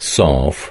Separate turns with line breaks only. solve